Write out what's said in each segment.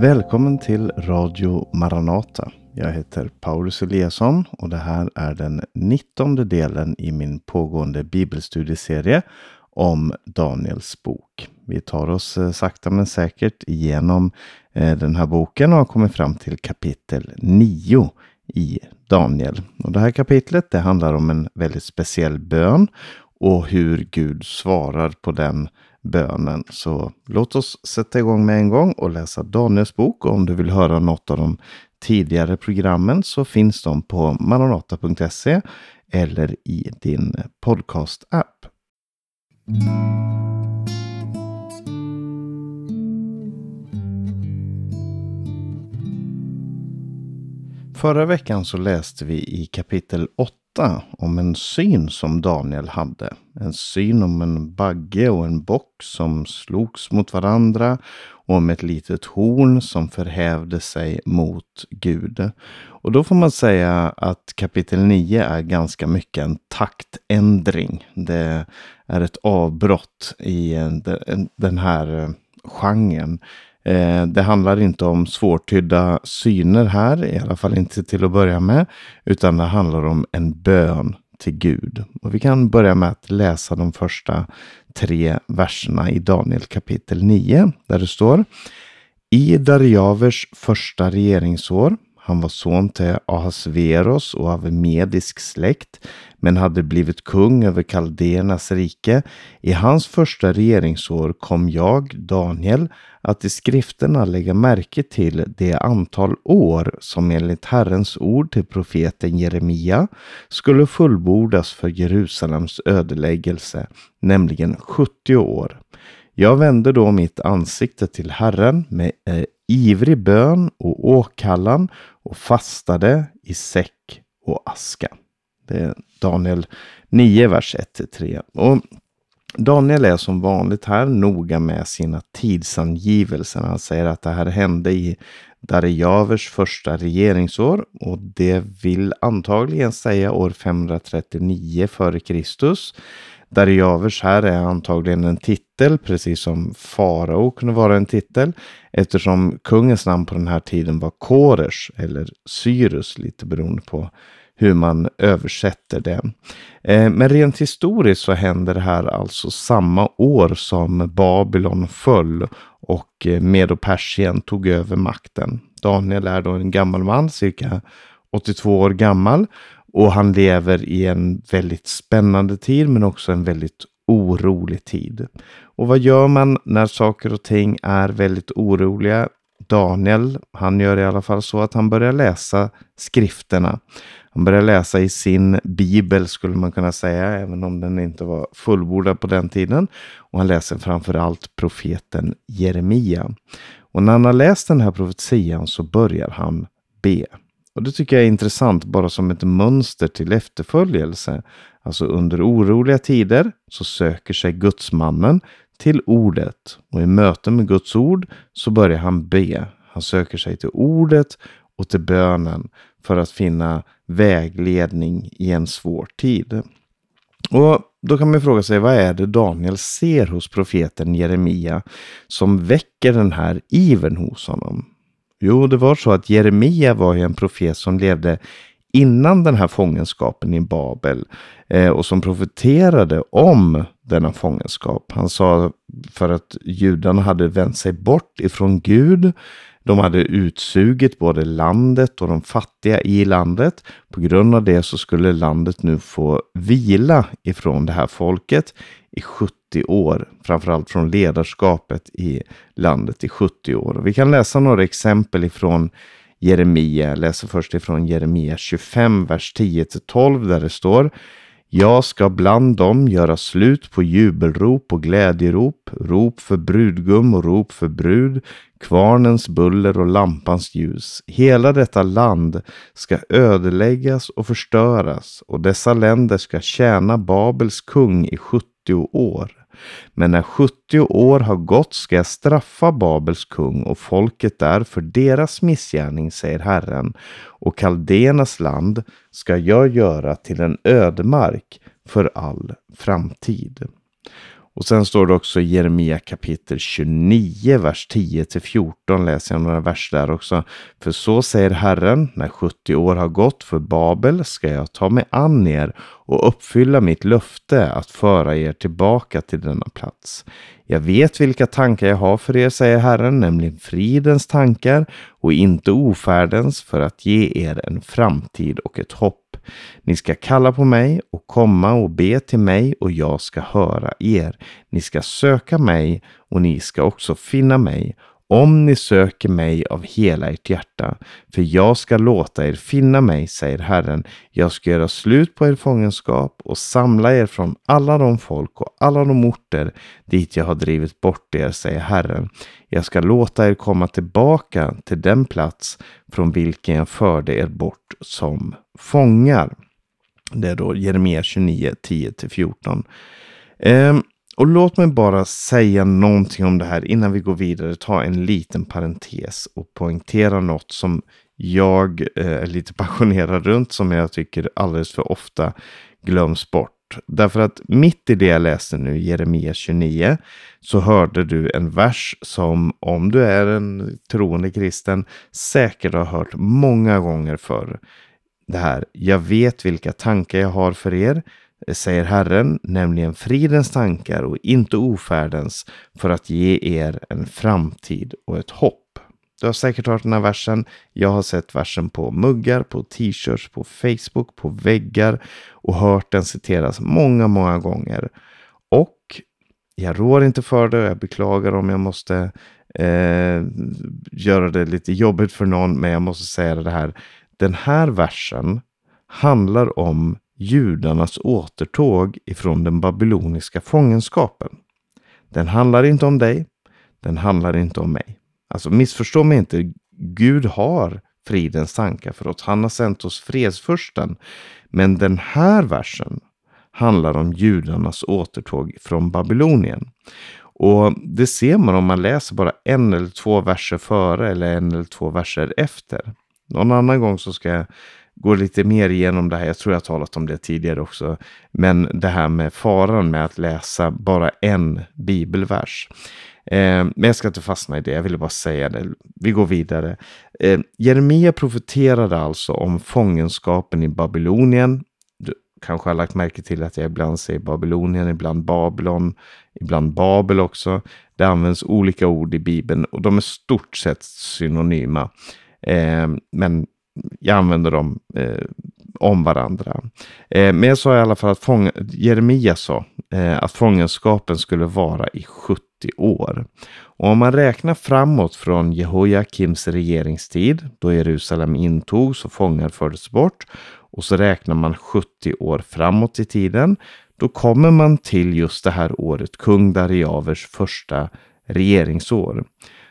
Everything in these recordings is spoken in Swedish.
Välkommen till Radio Maranata. Jag heter Paulus Eliasson och det här är den nittonde delen i min pågående bibelstudieserie om Daniels bok. Vi tar oss eh, sakta men säkert igenom eh, den här boken och har kommit fram till kapitel 9 i Daniel. Och det här kapitlet det handlar om en väldigt speciell bön och hur Gud svarar på den bönen. Så låt oss sätta igång med en gång och läsa Daniels bok. Och om du vill höra något av de tidigare programmen så finns de på maranata.se eller i din podcast-app. Förra veckan så läste vi i kapitel 8 om en syn som Daniel hade. En syn om en bagge och en bock som slogs mot varandra och om ett litet horn som förhävde sig mot Gud. Och då får man säga att kapitel 9 är ganska mycket en taktändring. Det är ett avbrott i den här eh, genren. Eh, det handlar inte om svårtydda syner här, i alla fall inte till att börja med, utan det handlar om en bön till Gud. Och vi kan börja med att läsa de första tre verserna i Daniel kapitel 9, där det står I Darjavers första regeringsår han var son till Ahasveros och av medisk släkt, men hade blivit kung över Kaldernas rike. I hans första regeringsår kom jag, Daniel, att i skrifterna lägga märke till det antal år som enligt Herrens ord till profeten Jeremia skulle fullbordas för Jerusalems ödeläggelse, nämligen 70 år. Jag vände då mitt ansikte till Herren med eh, ivrig bön och åkallan och fastade i säck och aska. Det är Daniel 9, vers 1-3. Och Daniel är som vanligt här noga med sina tidsangivelser. Han säger att det här hände i Darjavers första regeringsår och det vill antagligen säga år 539 f.Kr. Darjavers här är antagligen en titel, precis som farao kunde vara en titel, eftersom kungens namn på den här tiden var Koresh eller Cyrus, lite beroende på hur man översätter det. Eh, men rent historiskt så händer det här alltså samma år som Babylon föll och eh, Medo-Persien tog över makten. Daniel är då en gammal man, cirka 82 år gammal och han lever i en väldigt spännande tid men också en väldigt orolig tid. Och vad gör man när saker och ting är väldigt oroliga? Daniel, han gör i alla fall så att han börjar läsa skrifterna. Han börjar läsa i sin bibel skulle man kunna säga, även om den inte var fullbordad på den tiden. Och han läser framförallt profeten Jeremia. Och när han har läst den här profetian så börjar han be. Och det tycker jag är intressant bara som ett mönster till efterföljelse. Alltså under oroliga tider så söker sig gudsmannen till ordet och i möte med Guds ord så börjar han be. Han söker sig till ordet och till bönen för att finna vägledning i en svår tid. Och då kan man fråga sig vad är det Daniel ser hos profeten Jeremia som väcker den här ivern hos honom? Jo, det var så att Jeremia var ju en profet som levde innan den här fångenskapen i Babel eh, och som profeterade om denna fångenskap. Han sa för att judarna hade vänt sig bort ifrån Gud. De hade utsugit både landet och de fattiga i landet. På grund av det så skulle landet nu få vila ifrån det här folket i 70 år, framförallt från ledarskapet i landet i 70 år. Vi kan läsa några exempel ifrån Jeremia. Jag läser först ifrån Jeremia 25, vers 10 12 där det står jag ska bland dem göra slut på jubelrop och glädjerop, rop för brudgum och rop för brud, kvarnens buller och lampans ljus. Hela detta land ska ödeläggas och förstöras och dessa länder ska tjäna Babels kung i 70 år. Men när 70 år har gått ska jag straffa Babels kung och folket där för deras missgärning, säger Herren. Och Kaldéernas land ska jag göra till en ödemark för all framtid. Och sen står det också i Jeremia kapitel 29, vers 10 till 14. Läser jag några verser där också. För så säger Herren, när 70 år har gått för Babel ska jag ta mig an er och uppfylla mitt löfte att föra er tillbaka till denna plats. Jag vet vilka tankar jag har för er, säger Herren, nämligen fridens tankar och inte ofärdens för att ge er en framtid och ett hopp. Ni ska kalla på mig och komma och be till mig och jag ska höra er. Ni ska söka mig och ni ska också finna mig om ni söker mig av hela ert hjärta. För jag ska låta er finna mig, säger Herren. Jag ska göra slut på er fångenskap och samla er från alla de folk och alla de orter dit jag har drivit bort er, säger Herren. Jag ska låta er komma tillbaka till den plats från vilken jag förde er bort som fångar. Det är då Jeremia 29, 10-14. Och låt mig bara säga någonting om det här innan vi går vidare. Ta en liten parentes och poängtera något som jag eh, är lite passionerad runt som jag tycker alldeles för ofta glöms bort. Därför att mitt i det jag läste nu, Jeremia 29, så hörde du en vers som om du är en troende kristen säkert har hört många gånger förr. Det här, jag vet vilka tankar jag har för er säger Herren, nämligen fridens tankar och inte ofärdens, för att ge er en framtid och ett hopp. Du har säkert hört den här versen. Jag har sett versen på muggar, på t-shirts, på Facebook, på väggar och hört den citeras många, många gånger. Och jag rår inte för det och jag beklagar om jag måste eh, göra det lite jobbigt för någon, men jag måste säga det här. Den här versen handlar om judarnas återtåg ifrån den babyloniska fångenskapen. Den handlar inte om dig. Den handlar inte om mig. Alltså missförstå mig inte. Gud har fridens tankar för oss. Han har sänt oss fredsfursten. Men den här versen handlar om judarnas återtåg från Babylonien. Och det ser man om man läser bara en eller två verser före eller en eller två verser efter. Någon annan gång så ska jag går lite mer igenom det här. Jag tror jag talat om det tidigare också. Men det här med faran med att läsa bara en bibelvers. Eh, men jag ska inte fastna i det, jag ville bara säga det. Vi går vidare. Eh, Jeremia profeterade alltså om fångenskapen i Babylonien. Du kanske har lagt märke till att jag ibland säger Babylonien, ibland Babylon, ibland Babel också. Det används olika ord i Bibeln och de är stort sett synonyma. Eh, men jag använder dem eh, om varandra. Eh, men jag sa i alla fall att fång, Jeremia sa eh, att fångenskapen skulle vara i 70 år. Och om man räknar framåt från Jehoiakims regeringstid, då Jerusalem intogs och fångar fördes bort, och så räknar man 70 år framåt i tiden, då kommer man till just det här året, kung Dariavers första regeringsår.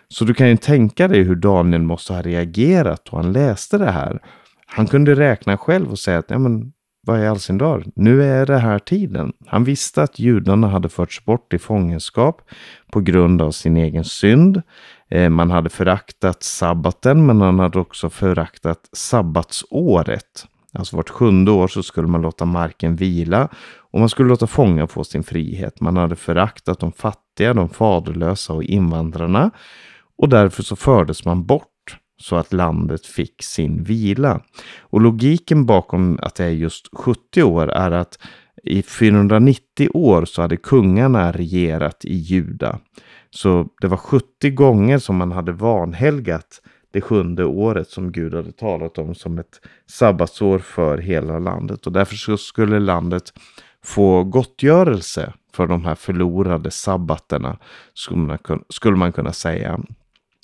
Så du kan ju tänka dig hur Daniel måste ha reagerat då han läste det här. Han kunde räkna själv och säga att ja, men, vad i all sin dag, nu är det här tiden. Han visste att judarna hade förts bort i fångenskap på grund av sin egen synd. Eh, man hade föraktat sabbaten, men han hade också föraktat sabbatsåret. Alltså vart sjunde år så skulle man låta marken vila och man skulle låta fångar få sin frihet. Man hade föraktat de fattiga, de faderlösa och invandrarna och därför så fördes man bort så att landet fick sin vila. Och logiken bakom att det är just 70 år är att i 490 år så hade kungarna regerat i Juda. Så det var 70 gånger som man hade vanhelgat det sjunde året som Gud hade talat om som ett sabbatsår för hela landet. Och därför så skulle landet få gottgörelse för de här förlorade sabbaterna, skulle man kunna säga.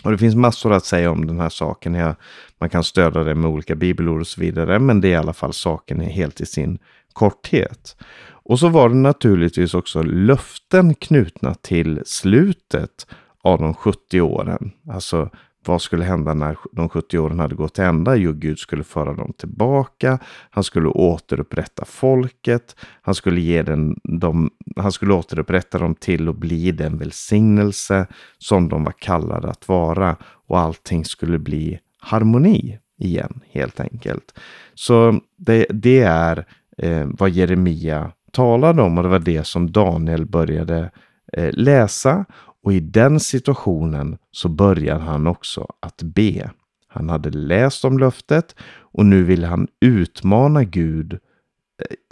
Och det finns massor att säga om den här saken. Man kan stödja det med olika bibelord och så vidare. Men det är i alla fall saken helt i sin korthet. Och så var det naturligtvis också löften knutna till slutet av de 70 åren. Alltså vad skulle hända när de 70 åren hade gått till ända? Jo, Gud skulle föra dem tillbaka. Han skulle återupprätta folket. Han skulle ge den, dem, han skulle återupprätta dem till att bli den välsignelse som de var kallade att vara. Och allting skulle bli harmoni igen, helt enkelt. Så det, det är eh, vad Jeremia talade om och det var det som Daniel började eh, läsa och i den situationen så börjar han också att be. Han hade läst om löftet och nu vill han utmana Gud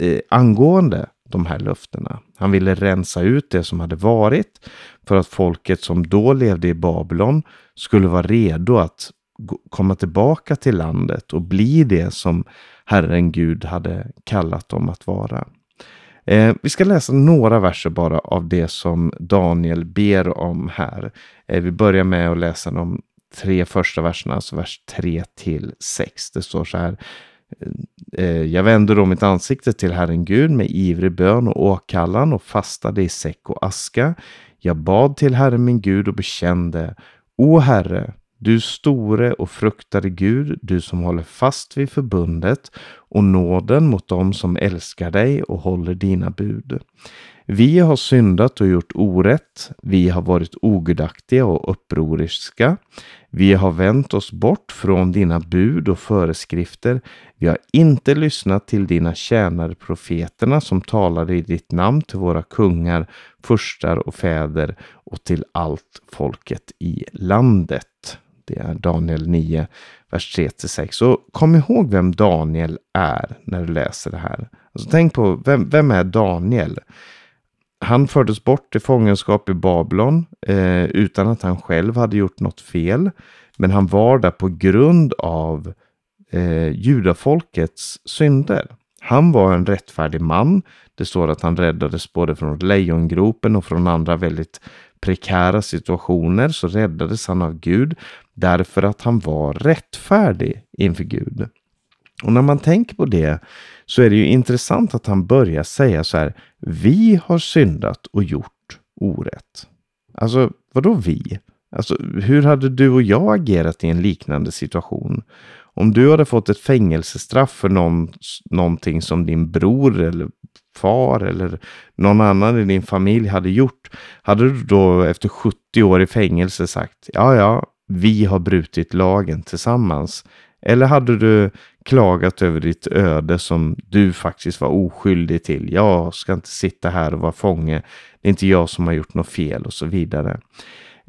eh, eh, angående de här löftena. Han ville rensa ut det som hade varit för att folket som då levde i Babylon skulle vara redo att komma tillbaka till landet och bli det som Herren Gud hade kallat dem att vara. Eh, vi ska läsa några verser bara av det som Daniel ber om här. Eh, vi börjar med att läsa de tre första verserna, alltså vers 3 till 6. Det står så här. Eh, eh, Jag vände då mitt ansikte till Herren Gud med ivrig bön och åkallan och fastade i säck och aska. Jag bad till Herren min Gud och bekände. O Herre, du store och fruktade Gud, du som håller fast vid förbundet och nåden mot dem som älskar dig och håller dina bud. Vi har syndat och gjort orätt. Vi har varit ogudaktiga och upproriska. Vi har vänt oss bort från dina bud och föreskrifter. Vi har inte lyssnat till dina tjänare profeterna som talade i ditt namn till våra kungar, furstar och fäder och till allt folket i landet. Det är Daniel 9, vers 3-6. Så kom ihåg vem Daniel är när du läser det här. Alltså tänk på, vem, vem är Daniel? Han fördes bort i fångenskap i Babylon eh, utan att han själv hade gjort något fel. Men han var där på grund av eh, judafolkets synder. Han var en rättfärdig man. Det står att han räddades både från lejongropen och från andra väldigt prekära situationer så räddades han av Gud därför att han var rättfärdig inför Gud. Och när man tänker på det så är det ju intressant att han börjar säga så här. Vi har syndat och gjort orätt. Alltså, vadå vi? Alltså, hur hade du och jag agerat i en liknande situation? Om du hade fått ett fängelsestraff för någon, någonting som din bror eller far eller någon annan i din familj hade gjort. Hade du då efter 70 år i fängelse sagt ja, ja, vi har brutit lagen tillsammans. Eller hade du klagat över ditt öde som du faktiskt var oskyldig till? Jag ska inte sitta här och vara fånge. Det är inte jag som har gjort något fel och så vidare.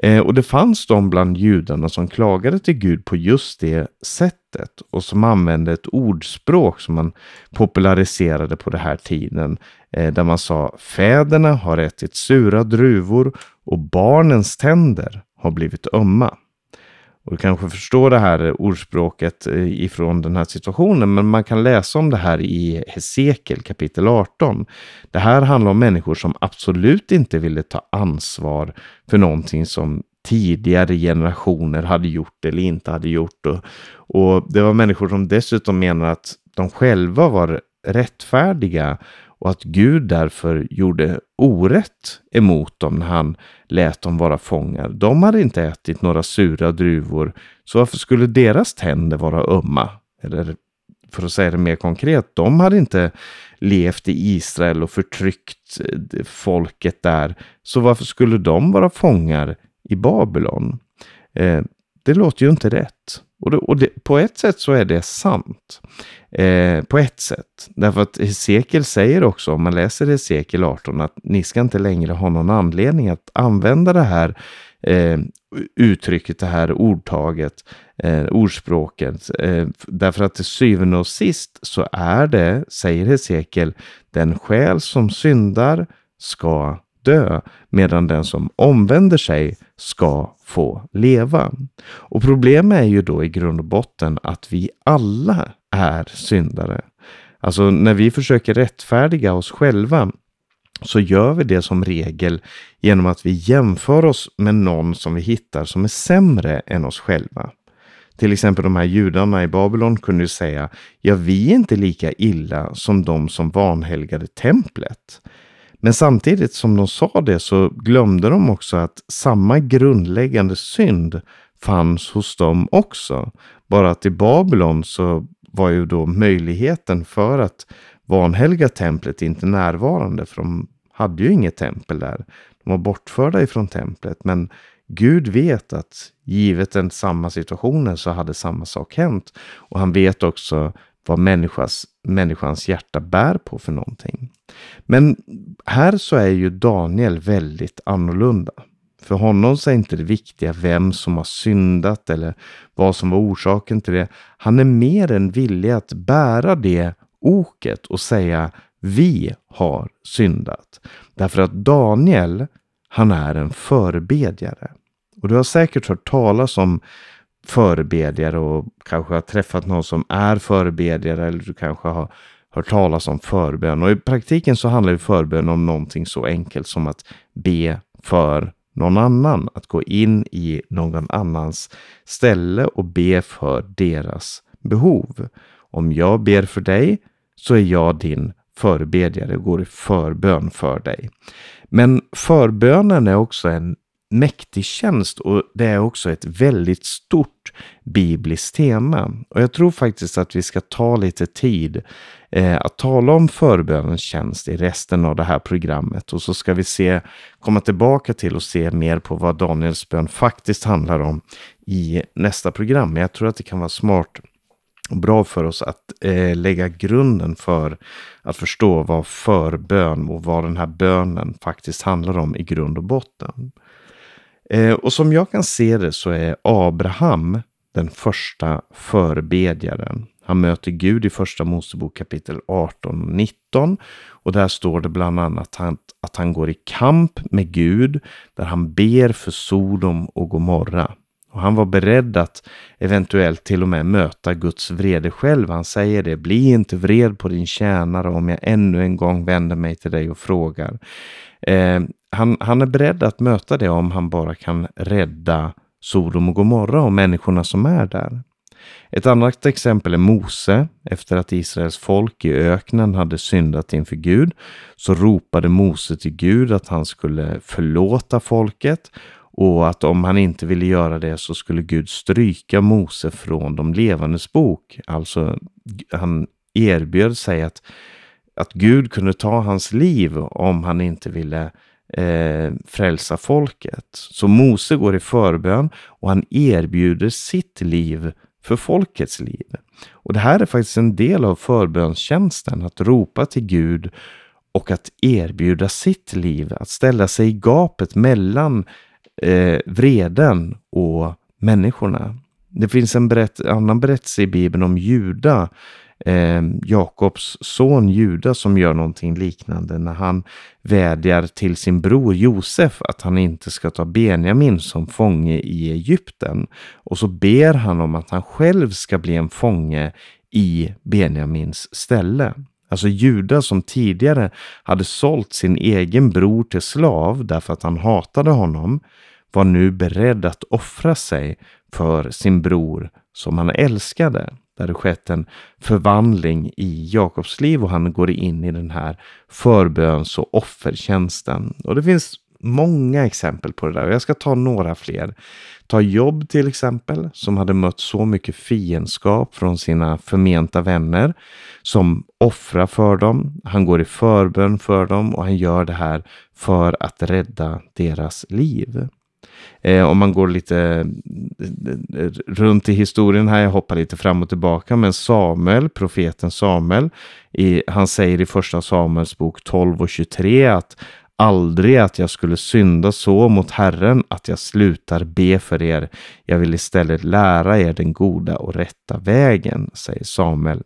Eh, och det fanns de bland judarna som klagade till Gud på just det sättet och som använde ett ordspråk som man populariserade på den här tiden. Eh, där man sa fäderna har ätit sura druvor och barnens tänder har blivit ömma. Och du kanske förstår det här ordspråket eh, ifrån den här situationen, men man kan läsa om det här i Hesekiel kapitel 18. Det här handlar om människor som absolut inte ville ta ansvar för någonting som tidigare generationer hade gjort eller inte hade gjort. Och, och det var människor som dessutom menar att de själva var rättfärdiga och att Gud därför gjorde orätt emot dem när han lät dem vara fångar. De hade inte ätit några sura druvor, så varför skulle deras tänder vara ömma? Eller för att säga det mer konkret, de hade inte levt i Israel och förtryckt eh, folket där, så varför skulle de vara fångar i Babylon? Eh, det låter ju inte rätt. Och, det, och det, på ett sätt så är det sant. Eh, på ett sätt. Därför att Hesekiel säger också, om man läser Hesekiel 18, att ni ska inte längre ha någon anledning att använda det här eh, uttrycket, det här ordtaget, eh, ordspråket. Eh, därför att till syvende och sist så är det, säger Hesekiel, den själ som syndar ska dö, medan den som omvänder sig ska få leva. Och problemet är ju då i grund och botten att vi alla är syndare. Alltså när vi försöker rättfärdiga oss själva så gör vi det som regel genom att vi jämför oss med någon som vi hittar som är sämre än oss själva. Till exempel de här judarna i Babylon kunde ju säga, ja vi är inte lika illa som de som vanhelgade templet. Men samtidigt som de sa det så glömde de också att samma grundläggande synd fanns hos dem också. Bara att i Babylon så var ju då möjligheten för att vanhelga templet inte närvarande, för de hade ju inget tempel där. De var bortförda ifrån templet, men Gud vet att givet den samma situationen så hade samma sak hänt. Och han vet också vad människas, människans hjärta bär på för någonting. Men här så är ju Daniel väldigt annorlunda. För honom så är inte det viktiga vem som har syndat eller vad som var orsaken till det. Han är mer än villig att bära det oket och säga vi har syndat. Därför att Daniel, han är en förebedjare. Och du har säkert hört talas om förebedjare och kanske har träffat någon som är förebedjare eller du kanske har hört talas om förbön. Och i praktiken så handlar ju förbön om någonting så enkelt som att be för någon annan. Att gå in i någon annans ställe och be för deras behov. Om jag ber för dig så är jag din förebedjare och går i förbön för dig. Men förbönen är också en mäktig tjänst och det är också ett väldigt stort bibliskt tema. Och jag tror faktiskt att vi ska ta lite tid eh, att tala om förbönens tjänst i resten av det här programmet och så ska vi se, komma tillbaka till och se mer på vad Daniels bön faktiskt handlar om i nästa program. Men jag tror att det kan vara smart och bra för oss att eh, lägga grunden för att förstå vad förbön och vad den här bönen faktiskt handlar om i grund och botten. Eh, och som jag kan se det så är Abraham den första förbedjaren. Han möter Gud i första Mosebok kapitel 18 och 19. Och där står det bland annat att han, att han går i kamp med Gud, där han ber för Sodom och Gomorra. Och han var beredd att eventuellt till och med möta Guds vrede själv. Han säger det, bli inte vred på din tjänare om jag ännu en gång vänder mig till dig och frågar. Eh, han, han är beredd att möta det om han bara kan rädda Sodom och Gomorra och människorna som är där. Ett annat exempel är Mose. Efter att Israels folk i öknen hade syndat inför Gud så ropade Mose till Gud att han skulle förlåta folket och att om han inte ville göra det så skulle Gud stryka Mose från de levandes bok. Alltså han erbjöd sig att, att Gud kunde ta hans liv om han inte ville eh, frälsa folket. Så Mose går i förbön och han erbjuder sitt liv för folkets liv. Och det här är faktiskt en del av förbönstjänsten, att ropa till Gud och att erbjuda sitt liv, att ställa sig i gapet mellan eh, vreden och människorna. Det finns en berätt, annan berättelse i Bibeln om Juda eh, Jakobs son Judas, som gör någonting liknande när han vädjar till sin bror Josef att han inte ska ta Benjamin som fånge i Egypten. Och så ber han om att han själv ska bli en fånge i Benjamins ställe. Alltså Judas, som tidigare hade sålt sin egen bror till slav därför att han hatade honom var nu beredd att offra sig för sin bror som han älskade där det skett en förvandling i Jakobs liv och han går in i den här förböns och offertjänsten. Och det finns många exempel på det där och jag ska ta några fler. Ta Jobb till exempel som hade mött så mycket fiendskap från sina förmenta vänner som offrar för dem. Han går i förbön för dem och han gör det här för att rädda deras liv. Eh, om man går lite eh, eh, runt i historien här, jag hoppar lite fram och tillbaka, men Samuel, profeten Samuel, i, han säger i första Samuels bok 12 och 23 att aldrig att jag skulle synda så mot Herren att jag slutar be för er. Jag vill istället lära er den goda och rätta vägen, säger Samuel.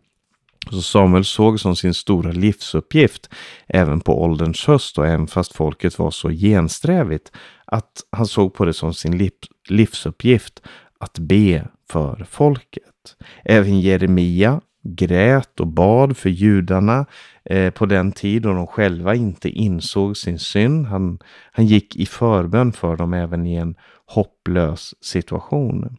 Så Samuel såg som sin stora livsuppgift även på ålderns höst och även fast folket var så gensträvigt att han såg på det som sin livsuppgift att be för folket. Även Jeremia grät och bad för judarna eh, på den tid då de själva inte insåg sin synd. Han, han gick i förbön för dem även i en hopplös situation.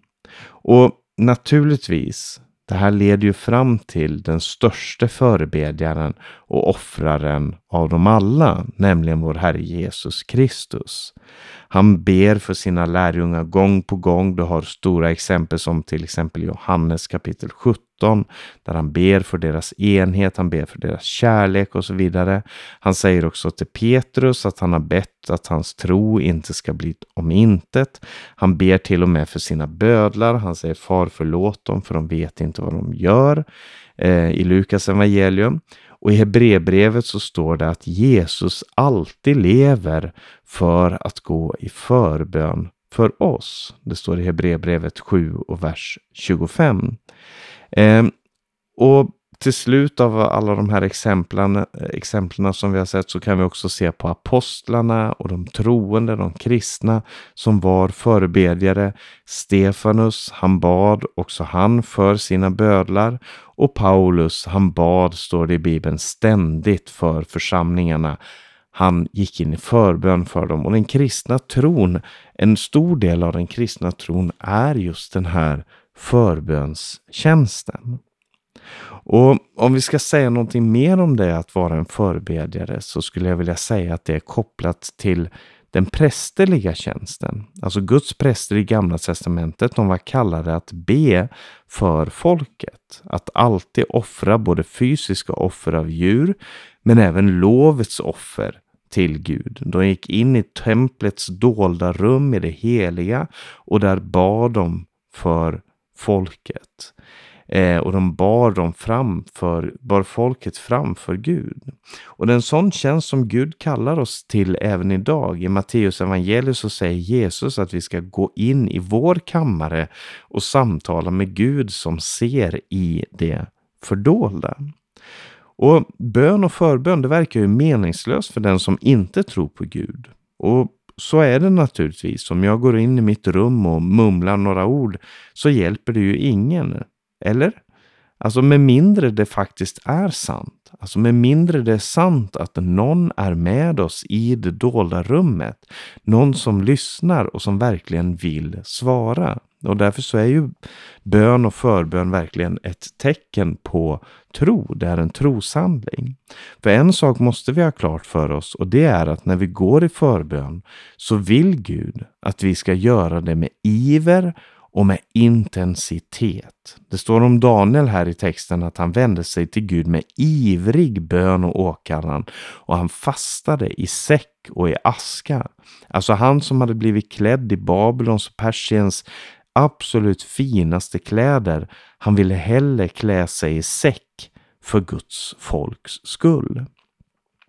Och naturligtvis det här leder ju fram till den största förebedjaren och offraren av dem alla, nämligen vår Herre Jesus Kristus. Han ber för sina lärjungar gång på gång. Du har stora exempel som till exempel Johannes kapitel 17 17 där han ber för deras enhet, han ber för deras kärlek och så vidare. Han säger också till Petrus att han har bett att hans tro inte ska bli om intet. Han ber till och med för sina bödlar. Han säger far förlåt dem för de vet inte vad de gör eh, i Lukas evangelium. Och i Hebreerbrevet så står det att Jesus alltid lever för att gå i förbön för oss. Det står i Hebreerbrevet 7 och vers 25. Eh, och till slut av alla de här exemplen, exemplen som vi har sett så kan vi också se på apostlarna och de troende, de kristna som var förebedjare. Stefanus, han bad också han för sina bödlar och Paulus, han bad, står det i Bibeln, ständigt för församlingarna. Han gick in i förbön för dem och den kristna tron, en stor del av den kristna tron är just den här förbönstjänsten. Och om vi ska säga någonting mer om det att vara en förebedjare så skulle jag vilja säga att det är kopplat till den prästerliga tjänsten. Alltså Guds präster i Gamla Testamentet, de var kallade att be för folket. Att alltid offra både fysiska offer av djur, men även lovets offer till Gud. De gick in i templets dolda rum i det heliga och där bad de för folket. Eh, och de bar dem framför, bar folket framför Gud. Och det är en sån tjänst som Gud kallar oss till även idag. I Matteus evangelium så säger Jesus att vi ska gå in i vår kammare och samtala med Gud som ser i det fördolda. Och bön och förbön, det verkar ju meningslöst för den som inte tror på Gud. Och så är det naturligtvis. Om jag går in i mitt rum och mumlar några ord så hjälper det ju ingen. Eller? Alltså med mindre det faktiskt är sant. Alltså med mindre det är sant att någon är med oss i det dolda rummet. Någon som lyssnar och som verkligen vill svara. Och därför så är ju bön och förbön verkligen ett tecken på tro. Det är en troshandling. För en sak måste vi ha klart för oss och det är att när vi går i förbön så vill Gud att vi ska göra det med iver och med intensitet. Det står om Daniel här i texten att han vände sig till Gud med ivrig bön och åkallan och han fastade i säck och i aska. Alltså han som hade blivit klädd i Babylons och Persiens absolut finaste kläder. Han ville hellre klä sig i säck för Guds folks skull.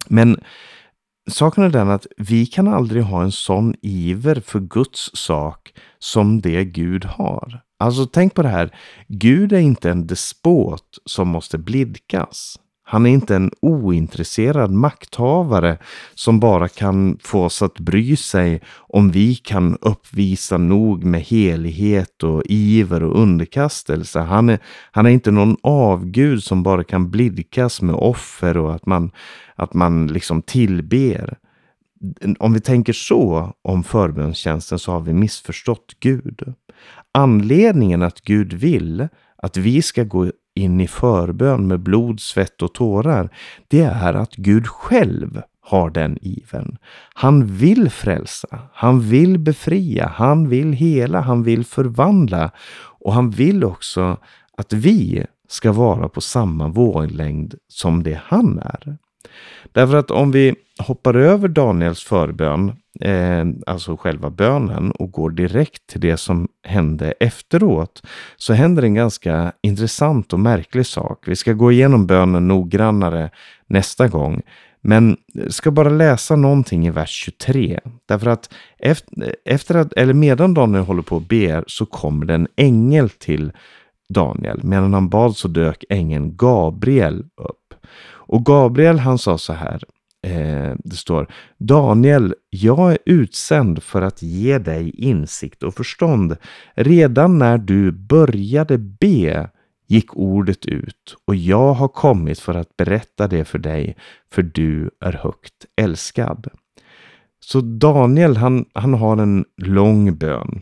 Men saken är den att vi kan aldrig ha en sån iver för Guds sak som det Gud har. Alltså tänk på det här. Gud är inte en despot som måste blidkas. Han är inte en ointresserad makthavare som bara kan få oss att bry sig om vi kan uppvisa nog med helighet och iver och underkastelse. Han är, han är inte någon avgud som bara kan blidkas med offer och att man, att man liksom tillber. Om vi tänker så om förbönstjänsten så har vi missförstått Gud. Anledningen att Gud vill att vi ska gå in i förbön med blod, svett och tårar, det är att Gud själv har den iven. Han vill frälsa, han vill befria, han vill hela, han vill förvandla och han vill också att vi ska vara på samma våglängd som det han är. Därför att om vi hoppar över Daniels förbön, eh, alltså själva bönen, och går direkt till det som hände efteråt, så händer en ganska intressant och märklig sak. Vi ska gå igenom bönen noggrannare nästa gång. Men ska bara läsa någonting i vers 23. Därför att efter, efter att, eller medan Daniel håller på och ber så kommer det en ängel till Daniel. Medan han bad så dök ängeln Gabriel upp. Och Gabriel han sa så här. Eh, det står Daniel, jag är utsänd för att ge dig insikt och förstånd. Redan när du började be gick ordet ut och jag har kommit för att berätta det för dig, för du är högt älskad. Så Daniel, han, han har en lång bön.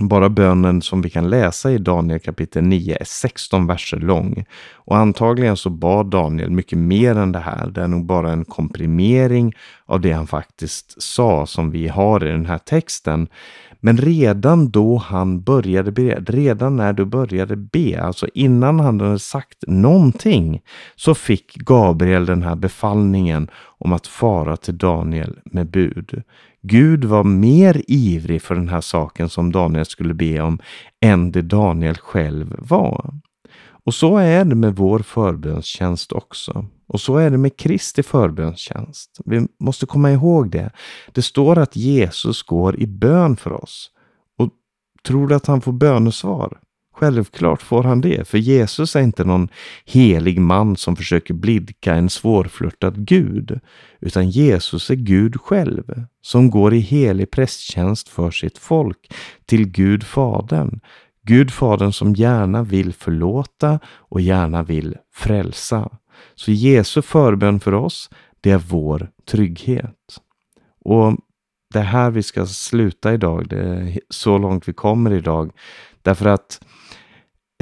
Bara bönen som vi kan läsa i Daniel kapitel 9 är 16 verser lång. Och antagligen så bad Daniel mycket mer än det här. Det är nog bara en komprimering av det han faktiskt sa som vi har i den här texten. Men redan då han började be, redan när du började be, alltså innan han hade sagt någonting, så fick Gabriel den här befallningen om att fara till Daniel med bud. Gud var mer ivrig för den här saken som Daniel skulle be om än det Daniel själv var. Och så är det med vår förbönstjänst också. Och så är det med Kristi förbönstjänst. Vi måste komma ihåg det. Det står att Jesus går i bön för oss. Och tror du att han får bönesvar? Självklart får han det, för Jesus är inte någon helig man som försöker blidka en svårflörtad Gud, utan Jesus är Gud själv, som går i helig prästtjänst för sitt folk till Gud Fadern. Gud Fadern som gärna vill förlåta och gärna vill frälsa. Så Jesu förbön för oss, det är vår trygghet. Och det är här vi ska sluta idag. Det är så långt vi kommer idag. Därför att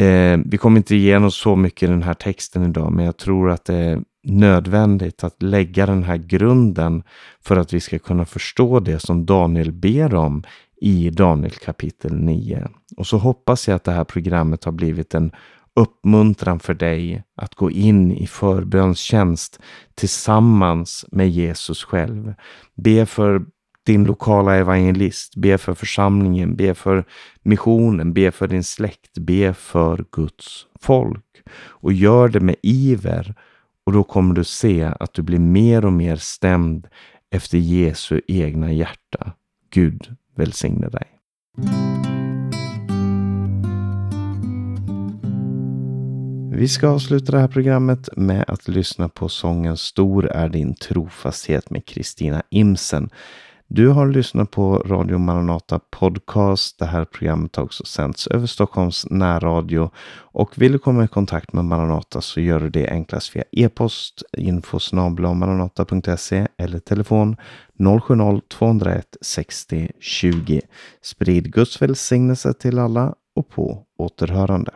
eh, vi kommer inte igenom så mycket i den här texten idag, men jag tror att det är nödvändigt att lägga den här grunden för att vi ska kunna förstå det som Daniel ber om i Daniel kapitel 9. Och så hoppas jag att det här programmet har blivit en uppmuntran för dig att gå in i förbönstjänst tillsammans med Jesus själv. Be för din lokala evangelist, be för församlingen, be för missionen, be för din släkt, be för Guds folk. Och gör det med iver och då kommer du se att du blir mer och mer stämd efter Jesu egna hjärta. Gud välsigne dig. Vi ska avsluta det här programmet med att lyssna på sången Stor är din trofasthet med Kristina Imsen. Du har lyssnat på Radio Maranata Podcast. Det här programmet har också sänds över Stockholms närradio. Och vill du komma i kontakt med Maranata så gör du det enklast via e-post infosnabla.maranata.se eller telefon 070-201 60 20. Sprid Guds välsignelse till alla och på återhörande.